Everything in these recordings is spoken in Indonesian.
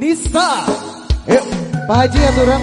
Nista. Yuk, Pak Haji ya turun,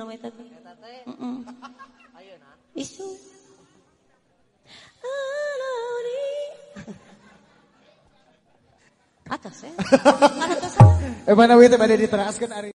nama eta teh. Heeh. Isu. Aloni. Atas ya. Atas. Eh mana wih teh bade diteraskeun ari.